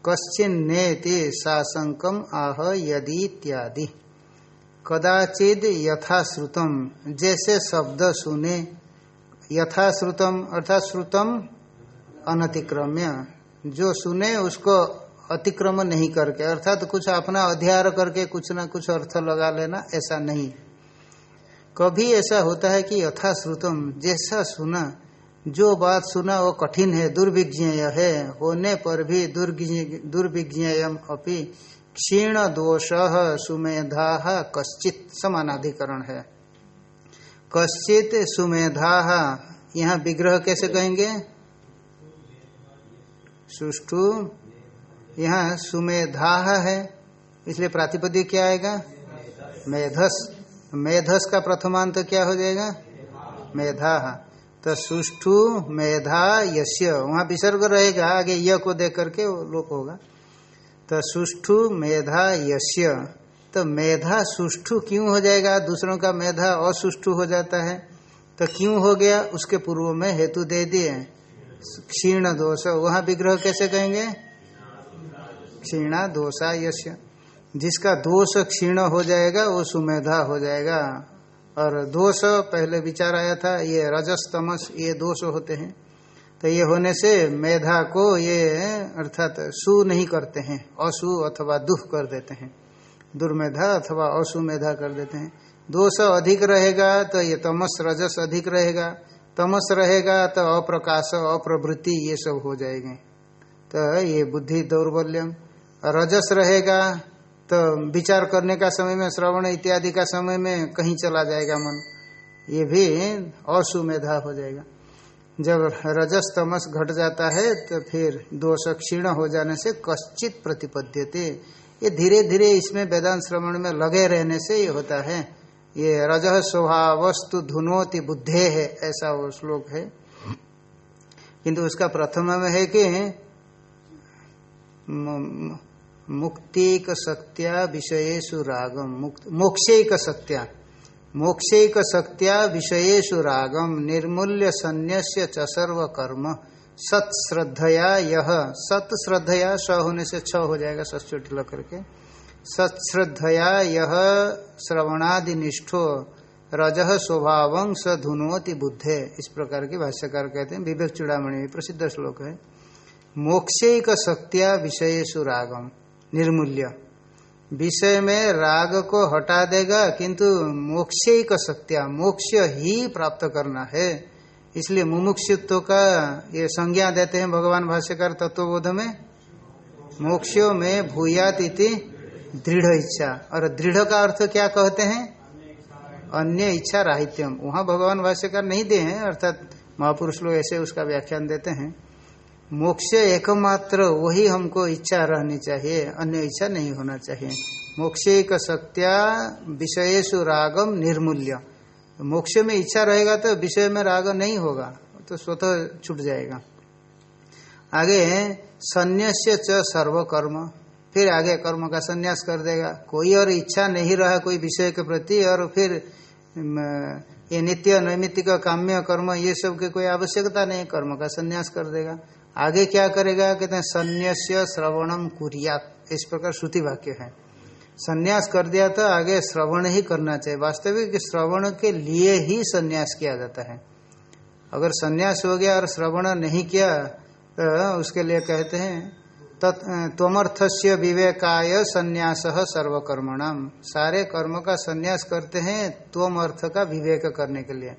कश्चिन्नेति साशंकम आह यदि इत्यादि। कदाचिद यथाश्रुतम जैसे शब्द सुने यथाश्रुतम अर्थात श्रुतम अनतिक्रम्य। जो सुने उसको अतिक्रम नहीं करके, अर्थात तो कुछ अपना अध्यार करके कुछ ना कुछ अर्थ लगा लेना, ऐसा नहीं। कभी ऐसा होता है कि यथाश्रुतम, जैसा सुना, जो बात सुना वो कठिन है, दुर्विज्ञेय है, होने पर भी दुर्विज्ञेयम अपनी क्षीण दोष सुमेधा कश्चित समानाधिकरण है। कश्चित सुमेधा। यहाँ विग्रह कैसे कहेंगे? सुष्टु यहाँ सुमेधा है। इसलिए प्रातिपद्य क्या आएगा? मेधस। मेधस का प्रथमांत क्या हो जाएगा? मेधा। तो सुष्ठु, मेधा यश्य वहाँ विसर्ग रहेगा। आगे य को देख करके लोप होगा। तो सुष्ठु, मेधा यश्य तो मेधा सुष्ठु क्यों हो जाएगा? दूसरों का मेधा असुष्ठु हो जाता है। तो क्यों हो गया? उसके पूर्व में हेतु दे दिए। क्षीण दोष। वहाँ विग्रह कैसे कहेंगे? क्षीणा दोषा यश जिसका दोष क्षीण हो जाएगा, वो सुमेधा हो जाएगा। और दोष, पहले विचार आया था, ये रजस तमस ये दोष होते हैं। तो ये होने से मेधा को ये, अर्थात सु नहीं करते हैं। असु अथवा दुख कर देते हैं। दुर्मेधा अथवा असुमेधा कर देते हैं। दोष अधिक रहेगा तो ये तमस, रजस अधिक रहेगा। तमस रहेगा तो अप्रकाश, अप्रवृत्ति ये सब हो जाएँगे। तो ये बुद्धि दौर्बल्यम। रजस रहेगा तो विचार करने का समय में, श्रवण इत्यादि का समय में कहीं चला जाएगा मन। ये भी असुमेधा हो जाएगा। जब रजस, तमस घट जाता है तो फिर दोष क्षीण हो जाने से कश्चित प्रतिपद्यते। ये धीरे धीरे इसमें वेदांत श्रवण में लगे रहने से ये होता है। ये रज स्वभावस्तु धुनोति बुद्धे है ऐसा वो श्लोक है। किंतु उसका प्रथम में है कि मुक्तिक सत्या विषयेशु रागम मोक्षेक सत्या। मोक्षेक सत्या विषयेशु रागम निर्मूल्य संन्यास्य च सर्व कर्म सत श्रद्धया यह सत श्रद्धया स होने से छ हो जाएगा सचोट लग करके। सत श्रद्धया यह श्रवणादि निष्ठो रज स्वभाव स धुनोति बुद्धे। इस प्रकार की भाष्यकार कहते हैं, विवेक चुड़ामणि प्रसिद्ध श्लोक है। मोक्षेक शक्तिया विषयेशु रागम निर्मूल्य। विषय में राग को हटा देगा, किंतु मोक्ष का सत्या मोक्ष ही प्राप्त करना है। इसलिए मुमुक्षुत्व का ये संज्ञा देते हैं भगवान भाष्यकार तत्वबोध में। मोक्षो में भूयात इति दृढ़ इच्छा। और दृढ़ का अर्थ क्या कहते हैं? अन्य इच्छा राहित्यम। वहाँ भगवान भाष्यकार नहीं दे हैं, अर्थात महापुरुष लोग ऐसे उसका व्याख्यान देते हैं। मोक्ष एकमात्र, वही हमको इच्छा रहनी चाहिए, अन्य इच्छा नहीं होना चाहिए। मोक्ष एक सत्या विषयेशु रागम निर्मूल्य। मोक्ष में इच्छा रहेगा तो विषय में राग नहीं होगा तो स्वतः छूट जाएगा। आगे संन्यास्य च सर्वकर्म, फिर आगे कर्म का संन्यास कर देगा। कोई और इच्छा नहीं रहा कोई विषय के प्रति, और फिर ये नित्य नैमित्तिक काम्य कर्म, ये सब की कोई आवश्यकता नहीं, कर्म का संन्यास कर देगा। आगे क्या करेगा? कहते हैं, संन्यास्य श्रवणम कुरियात। इस प्रकार श्रुति वाक्य है। संन्यास कर दिया तो आगे श्रवण ही करना चाहिए। वास्तविक श्रवण के लिए ही संन्यास किया जाता है। अगर संन्यास हो गया और श्रवण नहीं किया तो उसके लिए कहते हैं तमर्थस्य विवेकाय संन्यास सर्वकर्मणाम। सारे कर्म का संन्यास करते हैं त्वम अर्थ का विवेक करने के लिए।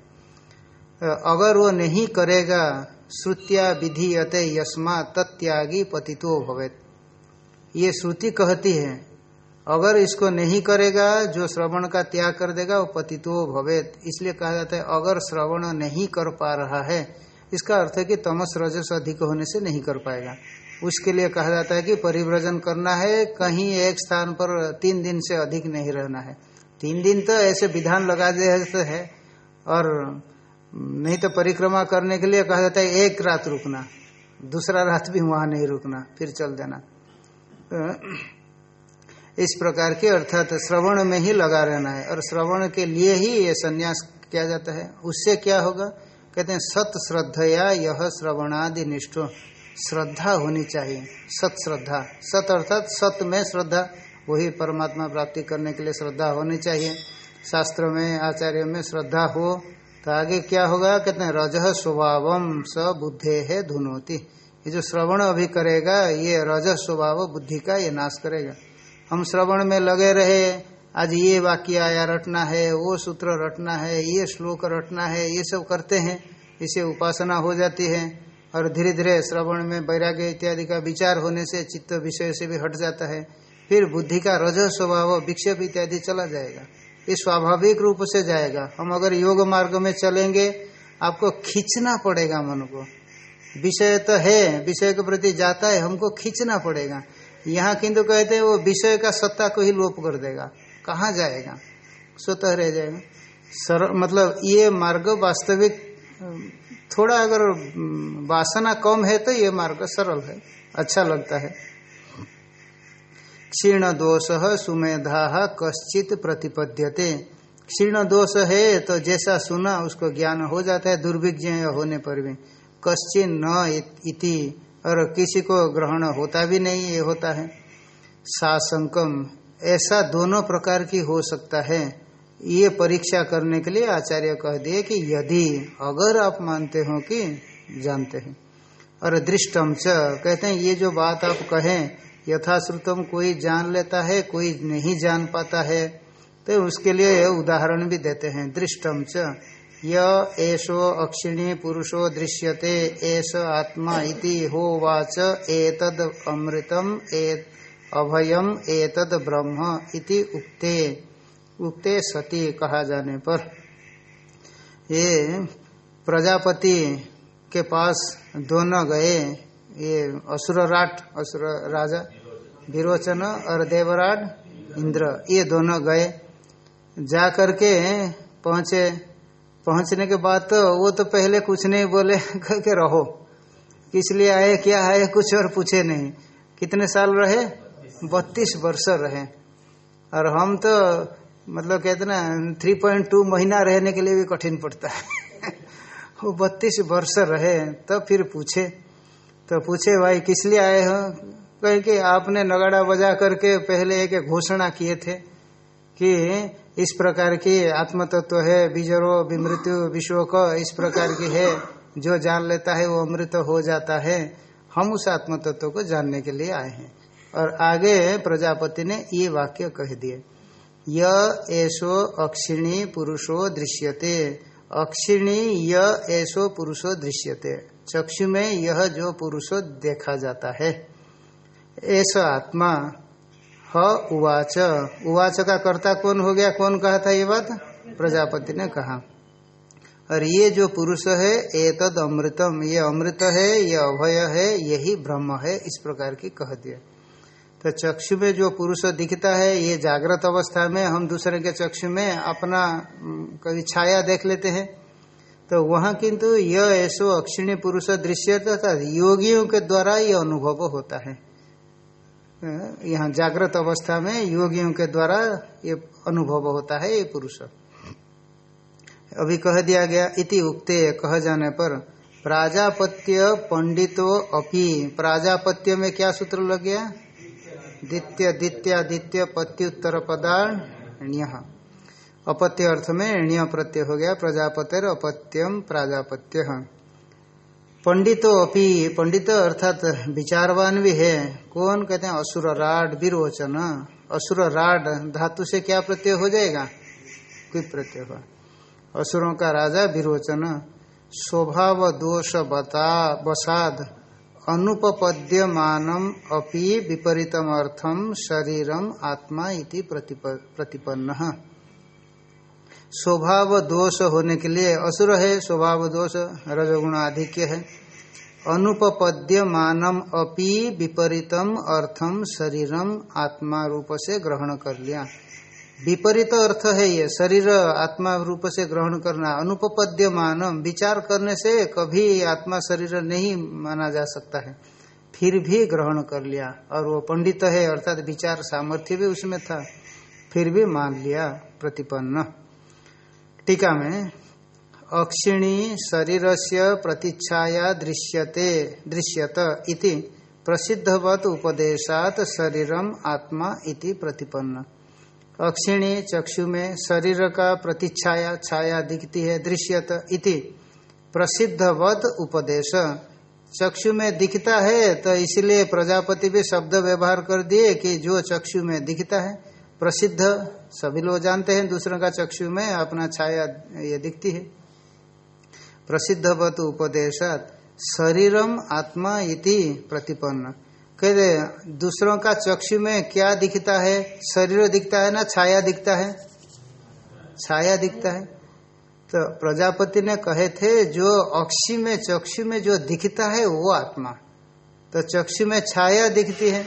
अगर वो नहीं करेगा, श्रुतिया विधीयते यस्मा तत्यागी पतितो भवेत। ये श्रुति कहती है अगर इसको नहीं करेगा, जो श्रवण का त्याग कर देगा, वो पतितो भवेत। इसलिए कहा जाता है, अगर श्रवण नहीं कर पा रहा है, इसका अर्थ है कि तमस रजस अधिक होने से नहीं कर पाएगा। उसके लिए कहा जाता है कि परिव्रजन करना है, कहीं एक स्थान पर तीन दिन से अधिक नहीं रहना है। तीन दिन तो ऐसे विधान लगा दे है, और नहीं तो परिक्रमा करने के लिए कहा जाता है, एक रात रुकना। दूसरा रात भी वहाँ नहीं रुकना, फिर चल देना। इस प्रकार के अर्थात श्रवण में ही लगा रहना है। और श्रवण के लिए ही ये संन्यास किया जाता है। उससे क्या होगा? कहते हैं सत श्रद्धया यह श्रवणादि निष्ठो। श्रद्धा होनी चाहिए। सत श्रद्धा सत अर्थात सत में श्रद्धा। वही परमात्मा प्राप्ति करने के लिए श्रद्धा होनी चाहिए। शास्त्र में, आचार्य में श्रद्धा हो तो आगे क्या होगा? कहते हैं, रज स्वभाव स बुद्धे है धुनोती। ये जो श्रवण अभी करेगा, ये रज स्वभाव बुद्धि का ये नाश करेगा। हम श्रवण में लगे रहे, आज ये वाक्य आया, रटना है, वो सूत्र रटना है, ये श्लोक रटना है, ये सब करते हैं, इसे उपासना हो जाती है, और धीरे धीरे श्रवण में वैराग्य इत्यादि का विचार होने से चित्त विषय से भी हट जाता है, फिर बुद्धि का रज स्वभाव, विक्षेप इत्यादि चला जाएगा, ये स्वाभाविक रूप से जाएगा। हम अगर योग मार्ग में चलेंगे, आपको खींचना पड़ेगा मन को। विषय तो है, विषय के प्रति जाता है, हमको खींचना पड़ेगा। यहाँ किंतु कहते हैं वो विषय का सत्ता को ही लोप कर देगा। कहाँ जाएगा? स्वतः रह जाएगा। सर मतलब ये मार्ग वास्तविक थोड़ा अगर वासना कम है तो ये मार्ग सरल है अच्छा लगता है। क्षीण दोष सुमेधा कश्चित प्रतिपद्यते। क्षीण दोष है तो जैसा सुना उसको ज्ञान हो जाता है दुर्भिज्ञ होने पर भी। कश्चिन न इति। और किसी को ग्रहण होता भी नहीं, ये होता है। सासंकम, ऐसा दोनों प्रकार की हो सकता है। ये परीक्षा करने के लिए आचार्य कह दिए कि यदि, अगर आप मानते हो कि जानते हैं। और दृष्टम च, कहते हैं, ये जो बात आप कहें, यथाश्रुतम कोई जान लेता है, कोई नहीं जान पाता है तो उसके लिए उदाहरण भी देते हैं। दृष्टम च येषो अक्षिणी पुरुषो दृश्यते, एष आत्मा इति हो वाच एतद अमृतम, एत अभयम, एतद ब्रह्म इति उक्ते। उक्ते सती कहा जाने पर। ये प्रजापति के पास दोनों गए, ये असुरराट, असुर राजा, विरोचन और देवराट, इंद्र, ये दोनों गए। जा करके पहुँचे पहुँचने के बाद तो वो तो पहले कुछ नहीं बोले करके रहो। किस लिए आए, क्या आए, कुछ और पूछे नहीं। कितने साल रहे? बत्तीस वर्ष रहे। और हम तो मतलब कहते ना थ्री पॉइंट टू महीना रहने के लिए भी कठिन पड़ता है। वो बत्तीस वर्ष रहे तब तो फिर पूछे। तो पूछे, भाई, किस लिए आए हो? कहे कि, आपने नगाड़ा बजा करके पहले एक घोषणा किए थे। कि इस प्रकार की आत्म तत्व है, बीजरो, विमृत्यु, विश्वक, इस प्रकार की है। जो जान लेता है, वो अमृत हो जाता है। हम उस आत्म तत्व को जानने के लिए आए हैं। और आगे प्रजापति ने ये वाक्य कह दिए। येषो अक्षिणी पुरुषो दृश्यते। अक्षिणी य ऐसो पुरुषो दृश्यते। चक्षु में यह जो पुरुषो देखा जाता है। ऐसा आत्मा ह उवाच। उवाच का कर्ता कौन हो गया? कौन कहा था ये बात? प्रजापति ने कहा। और ये जो पुरुष है एतद अमृतम। ये अमृत है, ये अभय है, यही ब्रह्म है, इस प्रकार की कह दिया। तो चक्षु में जो पुरुष दिखता है, ये जागृत अवस्था में, हम दूसरे के चक्षु में अपना कभी छाया देख लेते हैं। तो वहाँ किंतु यह ऐसो अक्षिणी पुरुष दृश्य तथा योगियों के द्वारा ये अनुभव होता है। यहाँ जागृत अवस्था में योगियों के द्वारा ये अनुभव होता है, ये पुरुष। अभी कह दिया गया, इति उक्ते कह जाने पर, प्राजापत्य पंडितो अपि। प्राजापत्य में क्या सूत्र लग गया? द्वितीय द्वितीयादित्य पत्युत्तर पदाण्य अपत्य अर्थ में ण्य प्रत्यय हो गया, प्रजापतिर अपत्यम प्राजापत्य। पंडितो अपि, पंडित अर्थात विचारवान भी है। कौन कहते हैं? असुर राड विरोचन। असुर राड, धातु से क्या प्रत्यय हो जाएगा? कोई प्रत्यय हो असुरों का राजा विरोचन। स्वभाव दोष बता, बसाद, अनुपपद्यमानम अपि विपरीतम अर्थम शरीरम आत्मा इति प्रतिपन्न। स्वभाव दोष होने के लिए असुर है, स्वभाव दोष, रजगुण आधिक्य है। अनुपपद्यमानम अपि विपरीतम अर्थम शरीरम आत्मा रूप से ग्रहण कर लिया। विपरीत अर्थ है ये, शरीर आत्मा रूप से ग्रहण करना। अनुपपद्य मानम विचार करने से कभी आत्मा शरीर नहीं माना जा सकता है। फिर भी ग्रहण कर लिया। और वो पंडित है, अर्थात विचार सामर्थ्य भी उसमें था। फिर भी मान लिया प्रतिपन्न। टीका में अक्षिणी शरीर से प्रतीक्षाया दृश्यते, दृश्यत इति प्रसिद्धवत उपदेशात शरीरम आत्मा इति प्रतिपन्न। अक्षिणी चक्षु में शरीर का प्रतिच्छाया छाया दिखती है दृश्यत इति प्रसिद्धवत उपदेश। चक्षु में दिखता है तो इसलिए प्रजापति भी शब्द व्यवहार कर दिए कि जो चक्षु में दिखता है, प्रसिद्ध, सभी लोग जानते हैं दूसरों का चक्षु में अपना छाया ये दिखती है। प्रसिद्धवत उपदेशात, शरीरम आत्मा इति प्रतिपन्न। कहते दूसरों का चक्षु में क्या दिखता है? शरीर दिखता है ना छाया दिखता है? छाया दिखता है। तो प्रजापति ने कहे थे, जो अक्षी में, चक्षु में जो दिखता है, वो आत्मा। तो चक्षु में छाया दिखती है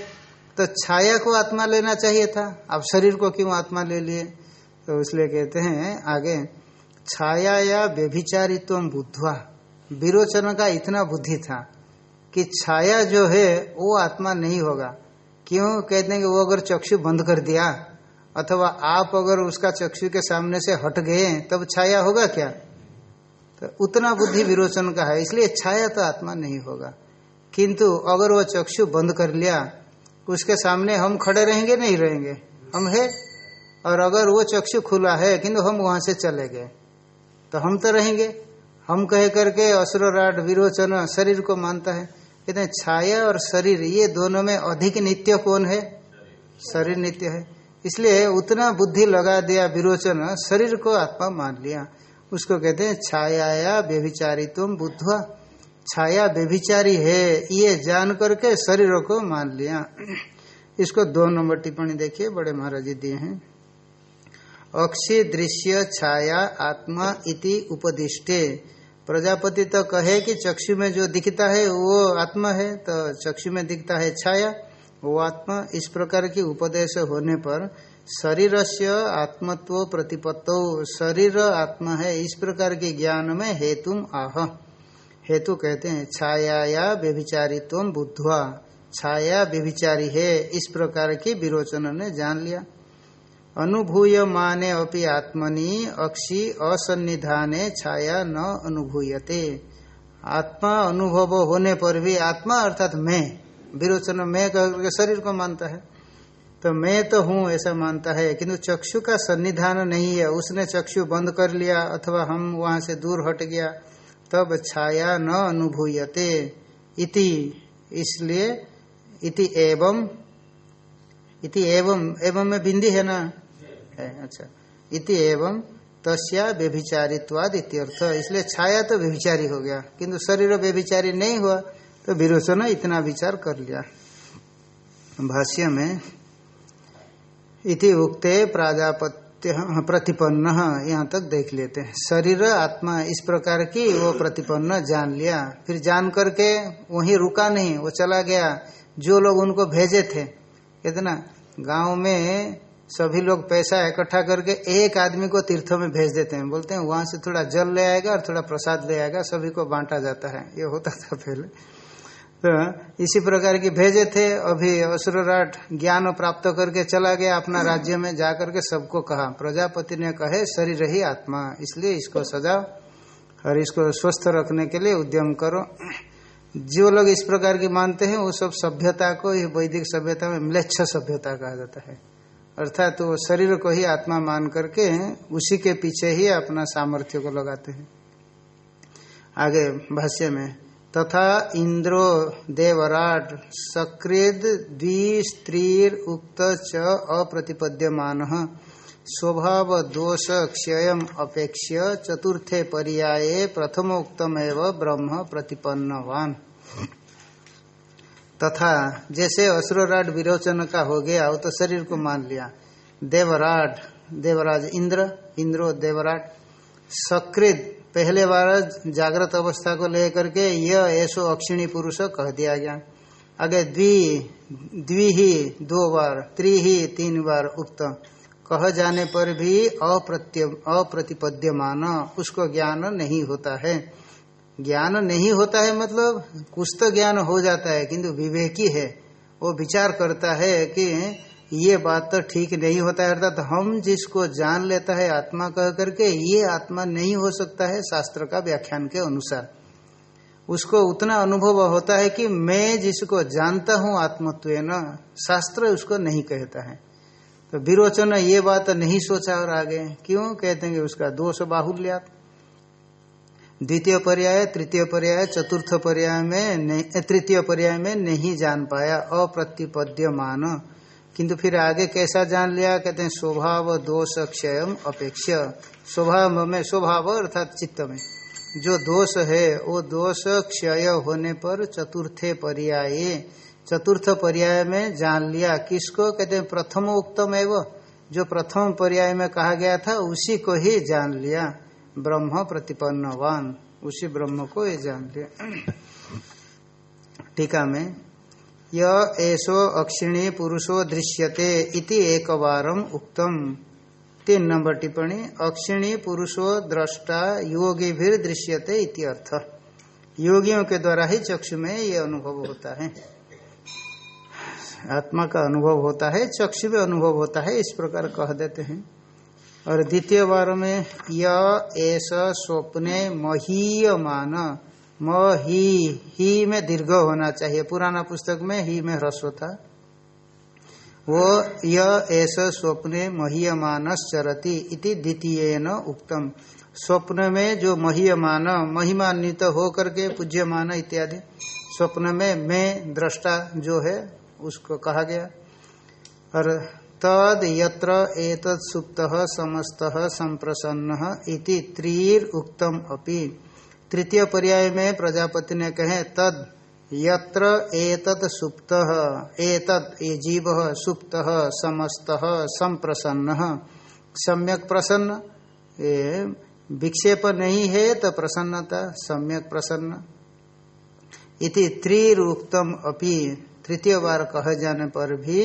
तो छाया को आत्मा लेना चाहिए था। आप शरीर को क्यों आत्मा ले लिए? तो इसलिए कहते हैं, आगे छाया या व्यभिचारित्व बुद्धवा। विरोचन का इतना बुद्धि था कि छाया जो है, वो आत्मा नहीं होगा। क्यों? कहते हैं कि वो अगर चक्षु बंद कर दिया, अथवा आप अगर उसका चक्षु के सामने से हट गए, तब छाया होगा क्या? तो उतना बुद्धि विरोचन का है, इसलिए छाया तो आत्मा नहीं होगा। किंतु अगर वो चक्षु बंद कर लिया, उसके सामने हम खड़े रहेंगे, नहीं रहेंगे? हम है? और अगर वो चक्षु खुला है, किंतु हम वहाँ से चले गए। तो हम तो रहेंगे। हम कह करके असुराट विरोचन शरीर को मानता है। कहते हैं छाया और शरीर, ये दोनों में अधिक नित्य कौन है? शरीर नित्य है। इसलिए उतना बुद्धि लगा दिया विरोचन, शरीर को आत्मा मान लिया। उसको कहते हैं छाया व्यभिचारी तुम बुद्धवा। छाया व्यभिचारी है, ये जान करके शरीर को मान लिया। इसको दो नंबर टिप्पणी देखिए, बड़े महाराज जी दिए हैं। अक्षी दृश्य छाया आत्मा इति उपदिष्टे। प्रजापति तो कहे कि चक्षु में जो दिखता है, वो आत्मा है तो चक्षु में दिखता है छाया। वो आत्मा इस प्रकार की उपदेश होने पर शरीर से आत्मत्व प्रतिपत्तो, शरीर आत्मा है, इस प्रकार के ज्ञान में हेतु आह। हेतु कहते हैं छाया या व्यभिचारित्व बुद्धवा। छाया व्यभिचारी है, इस प्रकार की विरोचन ने जान लिया। अनुभूय माने अपि आत्मनि अक्षि असन्निधाने छाया न अनुभूयते। आत्मा अनुभव होने पर भी आत्मा अर्थात मैं, विरोचन मैं करके शरीर को मानता है। तो मैं तो हूँ ऐसा मानता है, किंतु चक्षु का सन्निधान नहीं है। उसने चक्षु बंद कर लिया अथवा हम वहाँ से दूर हट गया, तब छाया न अनुभूयते। इति, इसलिए इति एवं इति एवं एवं में बिंदी है ना? है अच्छा। इति एवं तस्या व्यभिचारित्वाद इत्यर्थ। इसलिए छाया तो व्यभिचारी हो गया, किंतु शरीर व्यभिचारी नहीं हुआ तो विरोचन इतना विचार कर लिया। भाष्य में, इति उक्ते प्राजापत्य प्रतिपन्न, यहाँ तक देख लेते हैं। शरीर, आत्मा, इस प्रकार की वो प्रतिपन्न जान लिया। फिर जान करके वहीं रुका नहीं, वो चला गया। जो लोग उनको भेजे थे, कहते ना, गाँव में सभी लोग पैसा इकट्ठा करके एक आदमी को तीर्थों में भेज देते हैं। बोलते हैं, वहाँ से थोड़ा जल ले आएगा और थोड़ा प्रसाद ले आएगा, सभी को बांटा जाता है। ये होता था पहले। तो इसी प्रकार की भेजे थे। अभी असुरराट ज्ञान प्राप्त करके चला गया अपना राज्य में। जा करके सबको कहा, प्रजापति ने कहे, शरीर ही आत्मा। इसलिए इसको सजाओ और इसको स्वस्थ रखने के लिए उद्यम करो। जो लोग इस प्रकार की मानते हैं, वो सब सभ्यता को, ये वैदिक सभ्यता में म्लेच्छ सभ्यता कहा जाता है। अर्थात तो शरीर को ही आत्मा मान करके उसी के पीछे ही अपना सामर्थ्य को लगाते हैं। आगे भाष्य में, तथा इंद्रो देवराट सकृद द्विस्त्रीर उक्त च अप्रतिपद्यमान। स्वभाव, दोष क्षय अपेक्ष्य, चतुर्थे पर्याये प्रथमोक्तमेव ब्रह्म प्रतिपन्नवान। तथा जैसे असुरराट विरोचन का हो गया, वो तो शरीर को मान लिया। देवराट देवराज इंद्र, इंद्रो देवराट सकृत पहले बार जागृत अवस्था को लेकर के यह ऐसो अक्षिणी पुरुष कह दिया गया। आगे द्वि द्वि ही दो बार त्रि ही तीन बार उक्त। कह जाने पर भी अप्रत्य अप्रतिपद्यमान, उसको ज्ञान नहीं होता है। ज्ञान नहीं होता है मतलब कुछ तो ज्ञान हो जाता है, किंतु विवेकी है। वो विचार करता है कि ये बात तो ठीक नहीं होता है, अर्थात हम जिसको जान लेता है आत्मा कह करके, ये आत्मा नहीं हो सकता है शास्त्र का व्याख्यान के अनुसार। उसको उतना अनुभव होता है कि मैं जिसको जानता हूँ आत्मत्व न शास्त्र उसको नहीं कहता है। तो विरोचन ये बात नहीं सोचा और आगे, क्यों? कहते हैं उसका दोष बाहुल्यात द्वितीय पर्याय, तृतीय पर्याय, चतुर्थ पर्याय में तृतीय पर्याय में नहीं जान पाया, अप्रतिपद्यमान। किंतु फिर आगे कैसा जान लिया? कहते हैं, स्वभाव, दोष क्षय अपेक्ष स्वभाव में, स्वभाव अर्थात चित्त में। जो दोष है, वो दोष क्षय होने पर चतुर्थे पर्याय। चतुर्थ पर्याय में जान लिया। किसको? कहते हैं, प्रथम उत्तम एवं जो प्रथम पर्याय में कहा गया था, उसी को ही जान लिया। ब्रह्म प्रतिपन्नवान, उसी ब्रह्म को ये जानते टीका में, य अक्षिणी पुरुषो दृश्यते इति एक बारम उक्तम। तीन नंबर टिप्पणी, अक्षिणी पुरुषो दृष्टा योगी भी दृश्यते इति अर्थ। योगियों के द्वारा ही चक्षु में ये अनुभव होता है। आत्मा का अनुभव होता है, चक्षु में अनुभव होता है, इस प्रकार कह देते हैं। और द्वितीय बार में, य स्वप्ने महीयमान। म ही ही में दीर्घ होना चाहिए। पुराना पुस्तक में ही में ह्रस्व होता वो, य ऐसा स्वप्ने महीयमान चरती इति द्वितीय न उक्तम। स्वप्न में जो महीयमान, महिमान्वित हो करके पूज्यमान इत्यादि। स्वप्न में मैं, दृष्टा जो है, उसको कहा गया। और तद यत्र एतत् सुप्त समस्त संप्रसन्न इति त्रीर उक्तम अपि। तृतीय पर्याय में प्रजापति ने कहे, तद यत्र एतत् सुप्त, एतत् ये जीव सुप्त, समस्त संप्रसन्न सम्यक प्रसन्न, ये विक्षेप नहीं है तो प्रसन्नता सम्यक प्रसन्न। इति त्रिरुक्तम अपि। तृतीय बार कहे जाने पर भी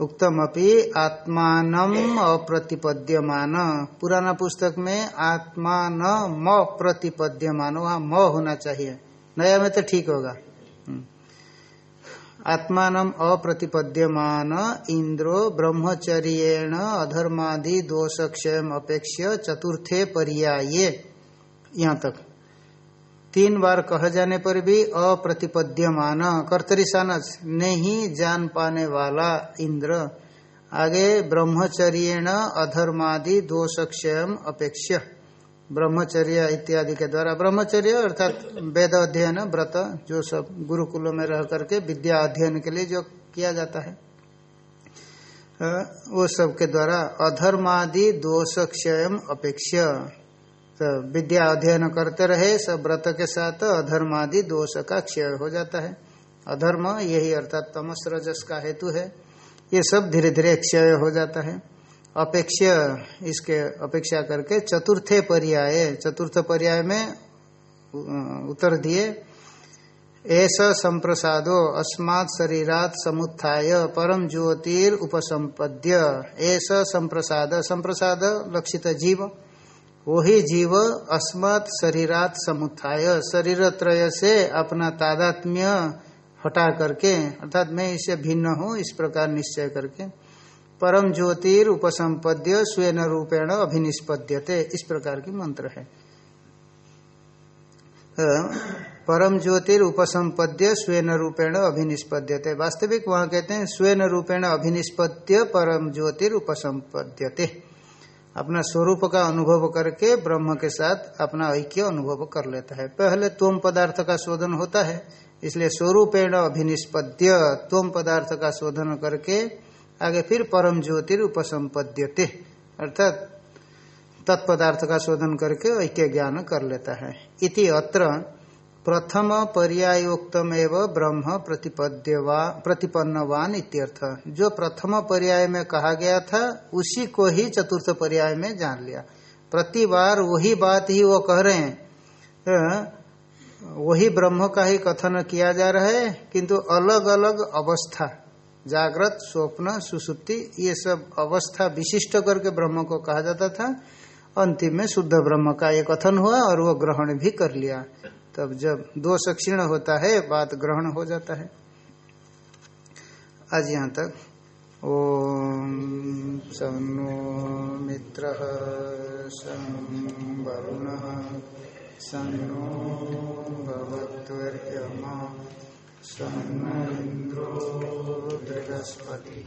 उक्तम अपि आत्मान अप्रतिपद्यमान। पुराना पुस्तक में आत्मान म प्रतिपद्यमान वहाँ म होना चाहिए। नया में तो ठीक होगा। आत्मान अप्रतिपद्यमान, इंद्रो ब्रह्मचर्येण अधर्मादि दोषक्षय अपेक्ष चतुर्थे पर्याये। यहाँ तक। तीन बार कह जाने पर भी अप्रतिपद्यमान। कर्तरी कर्तरिशानच नहीं जान पाने वाला इंद्र। आगे ब्रह्मचर्य अधर्मादि दोषक्षय अपेक्ष ब्रह्मचर्य इत्यादि के द्वारा। ब्रह्मचर्य अर्थात वेद अध्ययन, व्रत, जो सब गुरुकुलों में रह करके विद्या अध्ययन के लिए जो किया जाता है। वो सब के द्वारा अधर्मादि दोष क्षय अपेक्ष तो विद्या अध्ययन करते रहे सब व्रत के साथ अधर्मादि दोष का क्षय हो जाता है। अधर्म यही अर्थात तमस रजस का हेतु है। ये सब धीरे धीरे क्षय हो जाता है। अपेक्ष इसके अपेक्षा करके चतुर्थे पर्याय, चतुर्थ पर्याय में उत्तर दिए। ऐसा संप्रसादो, अस्मात् शरीरात समुत्थाय परम ज्योतिर उपसंपद्य ऐसा संप्रसाद संप्रसाद लक्षित जीव। वही जीव अस्मात् शरीरात समुत्थाय। शरीर त्रय से अपना तादात्म्य हटा करके, अर्थात मैं इससे भिन्न हूँ, इस प्रकार निश्चय करके, परम ज्योतिर उपसंपद्य स्वेन रूपेण अभिनिष्पद्यते, इस प्रकार की मंत्र है। परम ज्योतिर उपसंपद्य स्वेन रूपेण अभिनिष्पद्यते। वास्तविक वहाँ कहते हैं, स्वेन रूपेण अभिनिष्पद्य परम ज्योतिर उपसंपद्यते। अपना स्वरूप का अनुभव करके ब्रह्म के साथ अपना ऐक्य अनुभव कर लेता है। पहले तुम पदार्थ का शोधन होता है, इसलिए स्वरूपेण अभिनिष्पद्य तोम पदार्थ का शोधन करके आगे फिर परम ज्योतिर उपसंपद्यते अर्थात तत्पदार्थ का शोधन करके ऐक्य ज्ञान कर लेता है। इति अत्र प्रथम पर्यायोक्तम एवं ब्रह्म प्रतिपद्यवा प्रतिपन्नवान इत्यर्थ। जो प्रथम पर्याय में कहा गया था, उसी को ही चतुर्थ पर्याय में जान लिया। प्रति बार वही बात ही वो कह रहे हैं। तो वही ब्रह्म का ही कथन किया जा रहा है, किंतु अलग अलग अवस्था, जागृत, स्वप्न, सुसुप्ति, ये सब अवस्था विशिष्ट करके ब्रह्म को कहा जाता था। अंतिम में शुद्ध ब्रह्म का ये कथन हुआ और वो ग्रहण भी कर लिया। तब जब दोष क्षीण होता है, बात ग्रहण हो जाता है। आज यहाँ तक। ओ सनो मित्र सं वरुण सन्नो भगवत्मा इंद्रो बृहस्पति।